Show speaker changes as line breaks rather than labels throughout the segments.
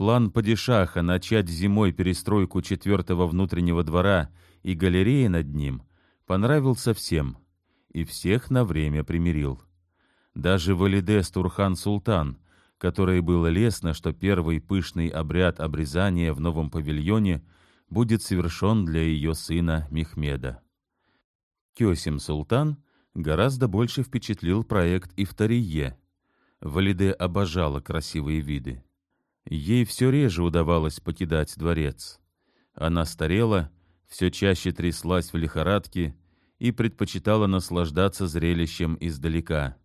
План падишаха начать зимой перестройку четвертого внутреннего двора и галереи над ним понравился всем, и всех на время примирил. Даже Валидес Турхан-Султан, которой было лестно, что первый пышный обряд обрезания в новом павильоне будет совершен для ее сына Мехмеда. Кёсим Султан гораздо больше впечатлил проект Ифтарие. Валиде обожала красивые виды. Ей все реже удавалось покидать дворец. Она старела, все чаще тряслась в лихорадке и предпочитала наслаждаться зрелищем издалека.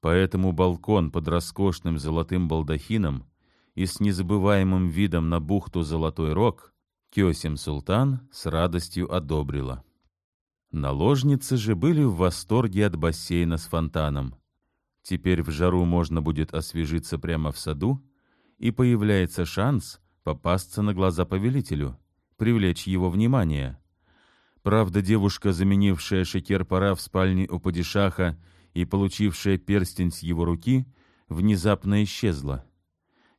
Поэтому балкон под роскошным золотым балдахином и с незабываемым видом на бухту Золотой Рог Кёсим Султан с радостью одобрила. Наложницы же были в восторге от бассейна с фонтаном. Теперь в жару можно будет освежиться прямо в саду, и появляется шанс попасться на глаза повелителю, привлечь его внимание. Правда, девушка, заменившая шекер-пора в спальне у падишаха и получившая перстень с его руки, внезапно исчезла.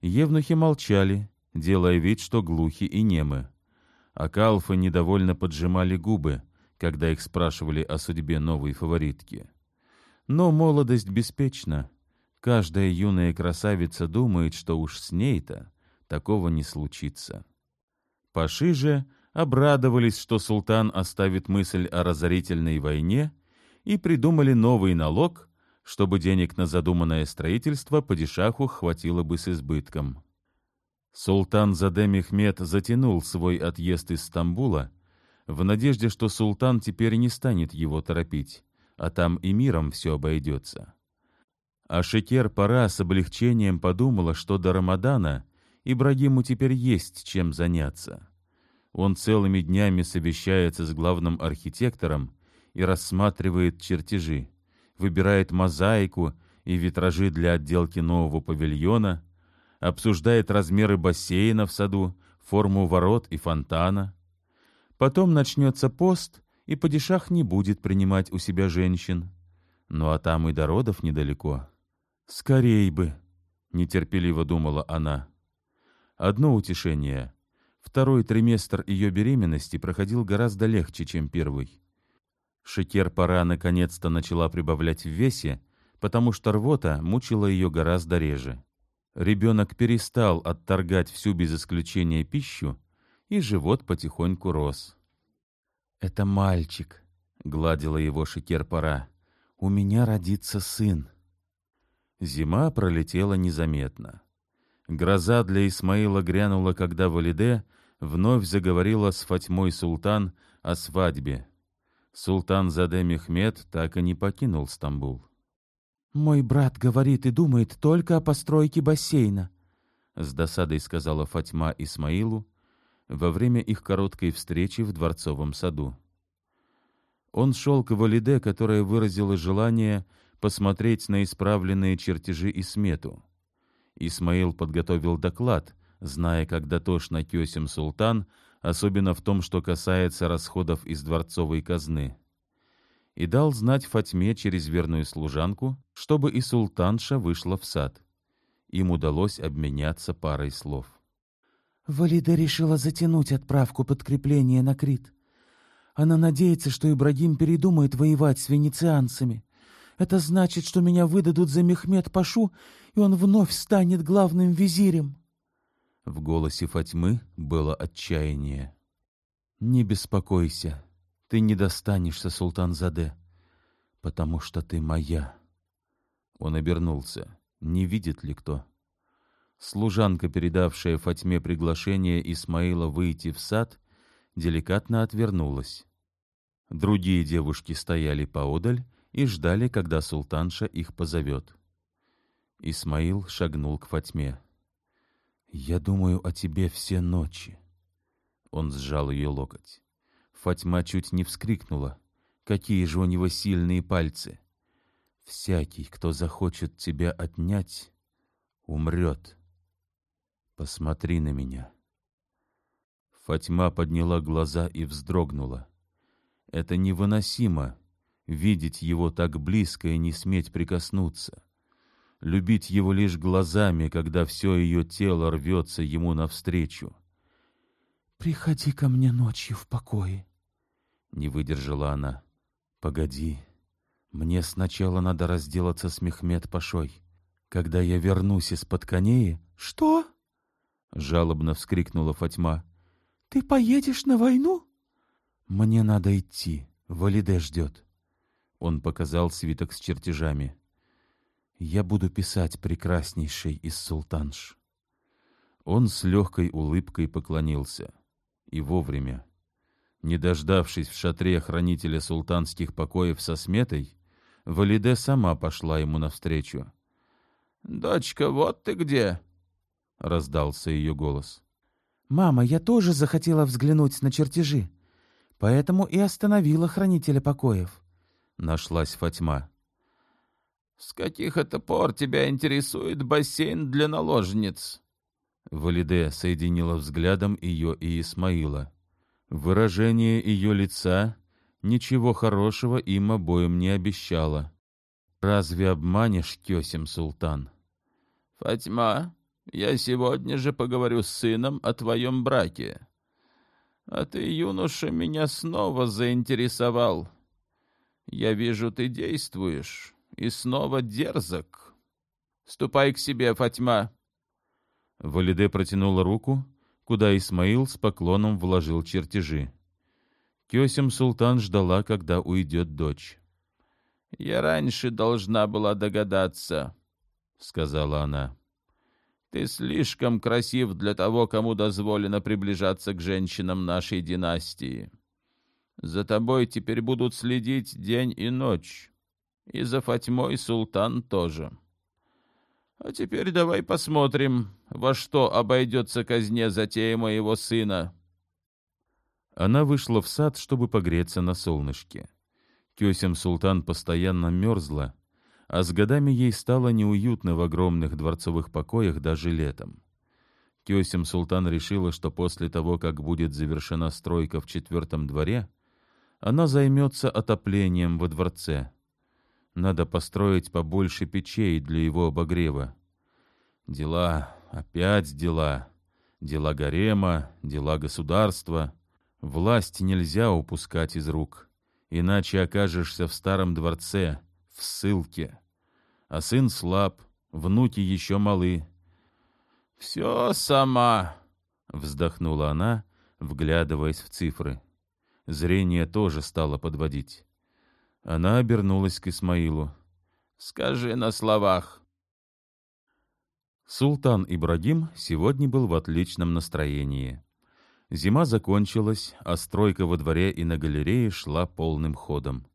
Евнухи молчали, делая вид, что глухи и немы. А калфы недовольно поджимали губы, когда их спрашивали о судьбе новой фаворитки. Но молодость беспечна. Каждая юная красавица думает, что уж с ней-то такого не случится. Паши же обрадовались, что султан оставит мысль о разорительной войне, и придумали новый налог, чтобы денег на задуманное строительство падишаху хватило бы с избытком. Султан Заде Мехмед затянул свой отъезд из Стамбула в надежде, что султан теперь не станет его торопить, а там и миром все обойдется. А Шекер-Пора с облегчением подумала, что до Рамадана Ибрагиму теперь есть чем заняться. Он целыми днями совещается с главным архитектором и рассматривает чертежи, выбирает мозаику и витражи для отделки нового павильона, обсуждает размеры бассейна в саду, форму ворот и фонтана. Потом начнется пост, и падишах не будет принимать у себя женщин. Ну а там и до родов недалеко. «Скорей бы!» — нетерпеливо думала она. Одно утешение. Второй триместр ее беременности проходил гораздо легче, чем первый. Шекер-пора наконец-то начала прибавлять в весе, потому что рвота мучила ее гораздо реже. Ребенок перестал отторгать всю без исключения пищу, и живот потихоньку рос. «Это мальчик», — гладила его Шекер-пора. «У меня родится сын». Зима пролетела незаметно. Гроза для Исмаила грянула, когда Валиде вновь заговорила с Фатьмой Султан о свадьбе. Султан Заде Мехмед так и не покинул Стамбул.
«Мой брат говорит и думает только о постройке бассейна», — с досадой сказала Фатьма Исмаилу во время их короткой встречи в Дворцовом саду.
Он шел к Валиде, которая выразила желание посмотреть на исправленные чертежи и смету. Исмаил подготовил доклад, зная, как дотошно Кёсим Султан, особенно в том, что касается расходов из дворцовой казны. И дал знать Фатьме через верную служанку, чтобы и султанша вышла в сад. Им удалось обменяться парой слов.
Валида решила затянуть отправку подкрепления на Крит. Она надеется, что Ибрагим передумает воевать с венецианцами. Это значит, что меня выдадут за Мехмед Пашу, и он вновь станет главным визирем.
В голосе Фатьмы было отчаяние.
«Не беспокойся, ты не достанешься, Султан Заде, потому что ты моя».
Он обернулся. Не видит ли кто? Служанка, передавшая Фатьме приглашение Исмаила выйти в сад, деликатно отвернулась. Другие девушки стояли поодаль и ждали, когда султанша их позовет. Исмаил шагнул к Фатьме. «Я думаю о тебе все ночи». Он сжал ее локоть. Фатьма чуть не вскрикнула. Какие же у него сильные пальцы! Всякий, кто захочет тебя отнять, умрет. Посмотри на меня. Фатьма подняла глаза и вздрогнула. Это невыносимо — видеть его так близко и не сметь прикоснуться. любить его лишь глазами, когда все ее тело рвется ему навстречу.
«Приходи ко мне ночью в покое», —
не выдержала она. «Погоди, мне сначала надо разделаться с Мехмед Пашой. Когда я вернусь из-под коней...»
«Что?»
— жалобно вскрикнула Фатьма.
«Ты поедешь на войну?»
«Мне надо идти, Валиде ждет». Он показал свиток с чертежами. «Я буду писать прекраснейший из султанш». Он с легкой улыбкой поклонился. И вовремя. Не дождавшись в шатре хранителя султанских покоев со сметой, Валиде сама пошла ему навстречу.
«Дочка, вот ты где!»
— раздался ее голос.
«Мама, я тоже захотела взглянуть на чертежи, поэтому и остановила хранителя покоев», —
нашлась Фатьма.
«С каких это пор тебя интересует бассейн для наложниц?»
Валиде соединила взглядом ее и Исмаила. Выражение ее лица ничего хорошего им обоим не обещало. «Разве обманешь, Кесим Султан?»
«Фатьма, я сегодня же поговорю с сыном о твоем браке. А ты, юноша, меня снова заинтересовал. Я вижу, ты действуешь, и снова дерзок. Ступай к себе, Фатьма».
Валиде протянула руку, куда Исмаил с поклоном вложил чертежи. Кесим Султан ждала, когда уйдет дочь.
«Я раньше должна была догадаться», — сказала она. Ты слишком красив для того, кому дозволено приближаться к женщинам нашей династии. За тобой теперь будут следить день и ночь. И за Фатьмой султан тоже. А теперь давай посмотрим, во что обойдется казне затея моего сына.
Она вышла в сад, чтобы погреться на солнышке. Кесем султан постоянно мерзла, а с годами ей стало неуютно в огромных дворцовых покоях даже летом. Кесим Султан решила, что после того, как будет завершена стройка в четвертом дворе, она займется отоплением во дворце. Надо построить побольше печей для его обогрева. Дела, опять дела. Дела гарема, дела государства. Власть нельзя упускать из рук, иначе окажешься в старом дворце — в ссылке. А сын слаб, внуки еще малы.
«Все сама», —
вздохнула она, вглядываясь в цифры. Зрение тоже стало подводить. Она обернулась к Исмаилу.
«Скажи на словах».
Султан Ибрагим сегодня был в отличном настроении. Зима закончилась, а стройка во дворе и на галерее шла полным ходом.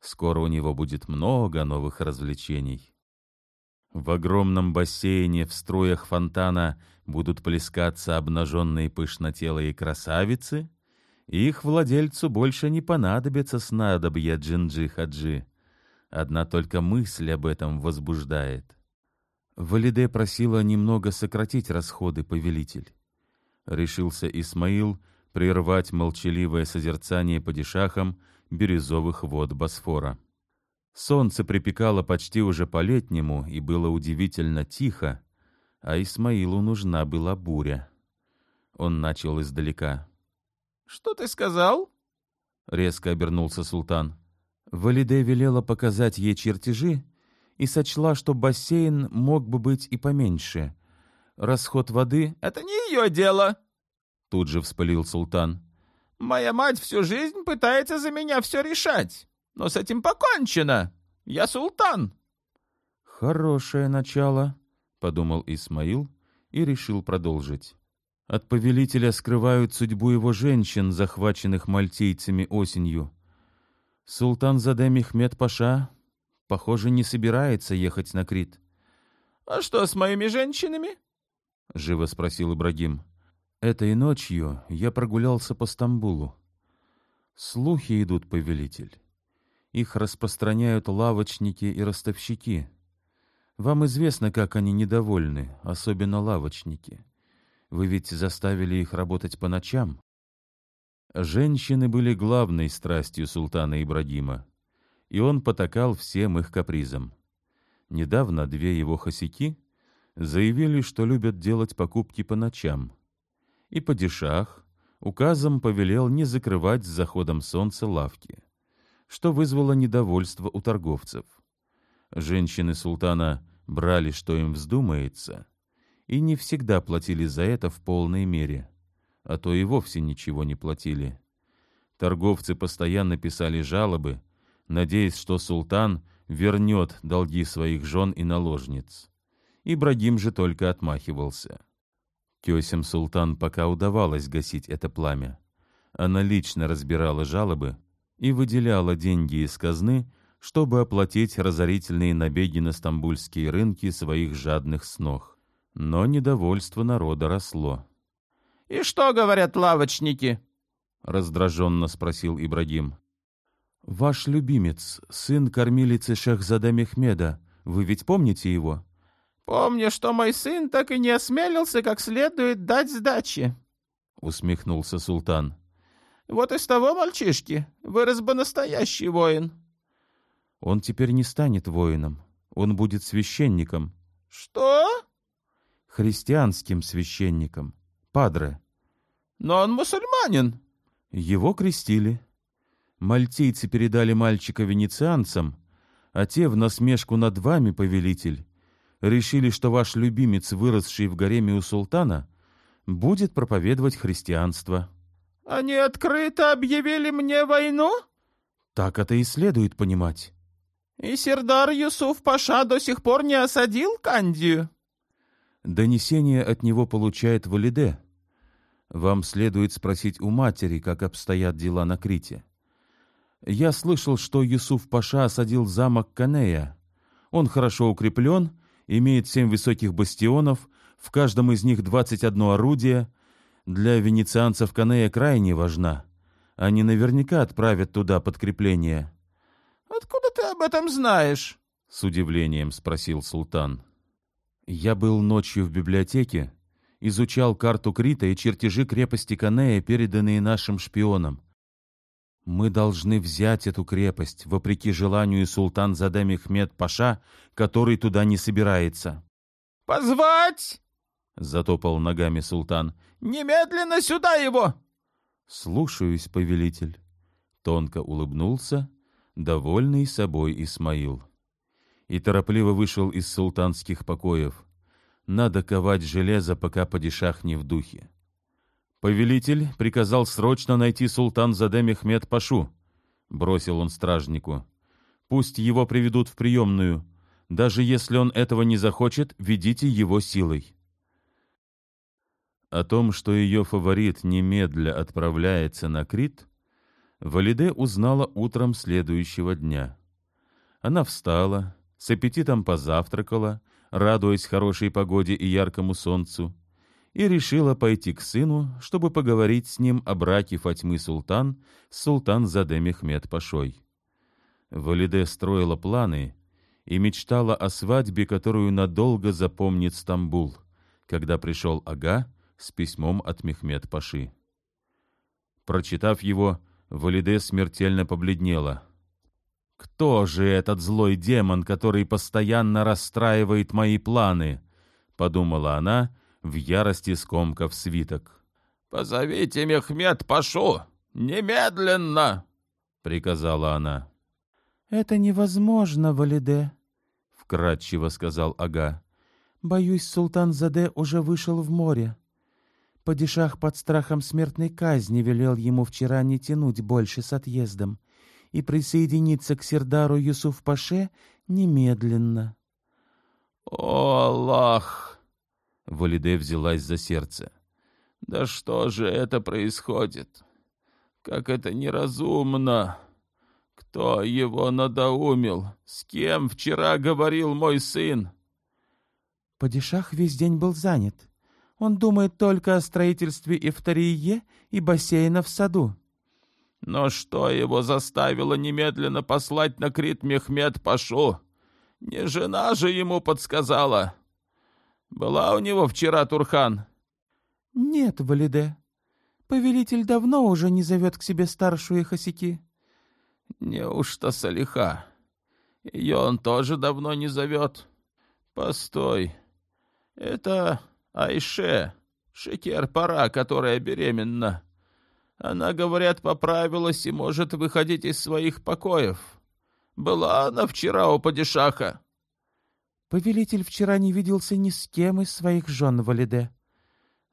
Скоро у него будет много новых развлечений. В огромном бассейне в струях фонтана будут плескаться обнаженные пышнотелые красавицы, их владельцу больше не понадобится снадобья джинджи-хаджи. Одна только мысль об этом возбуждает. Валиде просила немного сократить расходы, повелитель. Решился Исмаил прервать молчаливое созерцание падишахом бирюзовых вод Босфора. Солнце припекало почти уже по-летнему, и было удивительно тихо, а Исмаилу нужна была буря. Он начал издалека.
«Что ты сказал?»
— резко обернулся султан. Валиде велела показать ей чертежи и сочла, что бассейн мог бы быть и поменьше. Расход воды...
— Это не ее дело!
— тут же вспылил султан.
Моя мать всю жизнь пытается за меня все решать. Но с этим покончено. Я султан.
Хорошее начало, подумал Исмаил и решил продолжить. От повелителя скрывают судьбу его женщин, захваченных мальтийцами осенью. Султан Заде Мехмед Паша, похоже, не собирается ехать на Крит.
— А что с моими женщинами?
— живо спросил Ибрагим. Этой ночью я прогулялся по Стамбулу. Слухи идут, повелитель. Их распространяют лавочники и ростовщики. Вам известно, как они недовольны, особенно лавочники. Вы ведь заставили их работать по ночам. Женщины были главной страстью султана Ибрагима, и он потакал всем их капризам. Недавно две его хосяки заявили, что любят делать покупки по ночам. И падишах указом повелел не закрывать с заходом солнца лавки, что вызвало недовольство у торговцев. Женщины султана брали, что им вздумается, и не всегда платили за это в полной мере, а то и вовсе ничего не платили. Торговцы постоянно писали жалобы, надеясь, что султан вернет долги своих жен и наложниц. Ибрагим же только отмахивался. Тесем султан пока удавалось гасить это пламя. Она лично разбирала жалобы и выделяла деньги из казны, чтобы оплатить разорительные набеги на стамбульские рынки своих жадных снох. Но недовольство народа росло.
«И что говорят лавочники?»
— раздраженно спросил Ибрагим. «Ваш любимец, сын кормилицы Шахзада Мехмеда, вы ведь помните его?»
«Помню, что мой сын так и не осмелился как следует дать сдачи», —
усмехнулся султан.
«Вот из того мальчишки вырос бы настоящий воин».
«Он теперь не станет воином, он будет священником».
«Что?»
«Христианским священником, падре».
«Но он мусульманин».
«Его крестили». Мальтийцы передали мальчика венецианцам, а те в насмешку над вами, повелитель, решили, что ваш любимец, выросший в гареме у султана, будет проповедовать христианство.
Они открыто объявили мне войну?
Так это и следует понимать.
И Сердар Юсуф Паша до сих пор не осадил Кандию?
Донесение от него получает Валиде. Вам следует спросить у матери, как обстоят дела на Крите. Я слышал, что Юсуф Паша осадил замок Канея. Он хорошо укреплен, имеет семь высоких бастионов, в каждом из них двадцать одно орудие. Для венецианцев Канея крайне важна. Они наверняка отправят туда подкрепление.
«Откуда ты об этом знаешь?»
— с удивлением спросил султан. «Я был ночью в библиотеке, изучал карту Крита и чертежи крепости Канея, переданные нашим шпионам. Мы должны взять эту крепость, вопреки желанию султан Заде Мехмед Паша, который туда не собирается.
«Позвать!»
— затопал ногами султан.
«Немедленно сюда его!»
«Слушаюсь, повелитель!» Тонко улыбнулся, довольный собой Исмаил. И торопливо вышел из султанских покоев. Надо ковать железо, пока падишах не в духе. Повелитель приказал срочно найти султан Заде Мехмед Пашу, бросил он стражнику. Пусть его приведут в приемную. Даже если он этого не захочет, ведите его силой. О том, что ее фаворит немедля отправляется на Крит, Валиде узнала утром следующего дня. Она встала, с аппетитом позавтракала, радуясь хорошей погоде и яркому солнцу, и решила пойти к сыну, чтобы поговорить с ним о браке Фатьмы Султан с Султан Заде Мехмед Пашой. Валиде строила планы и мечтала о свадьбе, которую надолго запомнит Стамбул, когда пришел Ага с письмом от Мехмед Паши. Прочитав его, Валиде смертельно побледнела. «Кто же этот злой демон, который постоянно расстраивает мои планы?» — подумала она, — в ярости скомкав свиток.
«Позовите Мехмед Пашу! Немедленно!» — приказала она.
«Это невозможно, Валиде», —
вкратчиво сказал Ага.
«Боюсь, султан Заде уже вышел в море. Падишах под страхом смертной казни велел ему вчера не тянуть больше с отъездом и присоединиться к Сердару Юсуф-Паше немедленно».
«О, Аллах!»
Валиде взялась за сердце.
«Да что же это происходит? Как это неразумно! Кто его надоумил? С кем вчера говорил мой сын?»
Падишах весь день был занят. Он думает только о строительстве Ифтарие и бассейна в саду.
Но что его заставило немедленно послать на Крит Мехмед Пашу? Не жена же ему подсказала. Была у него вчера Турхан?
Нет, Валиде. Повелитель давно уже не зовет к себе старшую Хасики.
Неужто Салиха? Ее он тоже давно не зовет. Постой, это Айше, Шекер-пора, которая беременна. Она, говорят, поправилась и может выходить из своих покоев. Была она вчера у падишаха.
Повелитель вчера не виделся ни с кем из своих жен Валиде.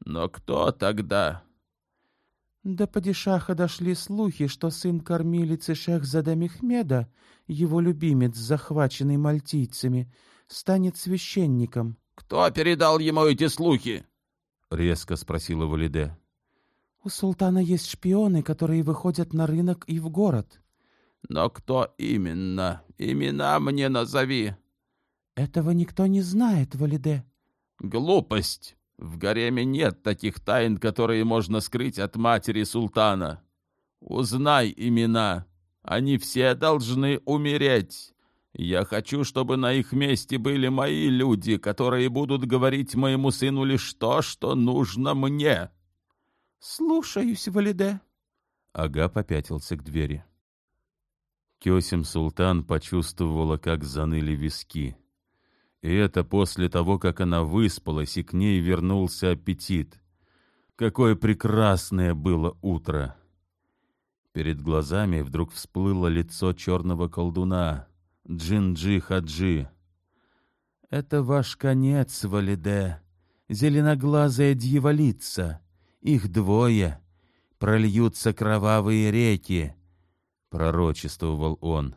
Но кто тогда?
До падишаха дошли слухи, что сын кормилицы Шехзада Мехмеда, его любимец, захваченный мальтийцами, станет священником.
Кто передал ему эти слухи?
Резко спросила Валиде.
У султана есть шпионы, которые выходят на рынок и в город.
Но кто именно? Имена мне назови.
Этого никто не знает, Валиде.
Глупость. В гареме нет таких тайн, которые можно скрыть от матери султана. Узнай имена. Они все должны умереть. Я хочу, чтобы на их месте были мои люди, которые будут говорить моему сыну лишь то, что нужно мне.
Слушаюсь, Валиде.
Ага попятился к двери. Кёсим Султан почувствовала, как заныли виски. И это после того, как она выспалась, и к ней вернулся аппетит. Какое прекрасное было утро! Перед глазами вдруг всплыло лицо черного колдуна, Джинджи Хаджи. «Это ваш конец, Валиде, зеленоглазая дьяволица. Их двое. Прольются кровавые реки», — пророчествовал он.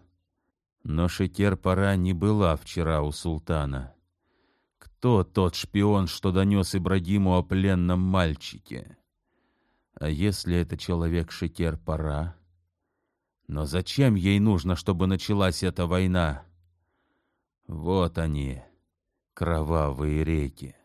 Но Шекер-пора не была вчера у султана. Кто тот шпион, что донес Ибрагиму о пленном мальчике? А если это человек Шекер-пора? Но зачем ей нужно, чтобы началась эта война? Вот они, кровавые реки.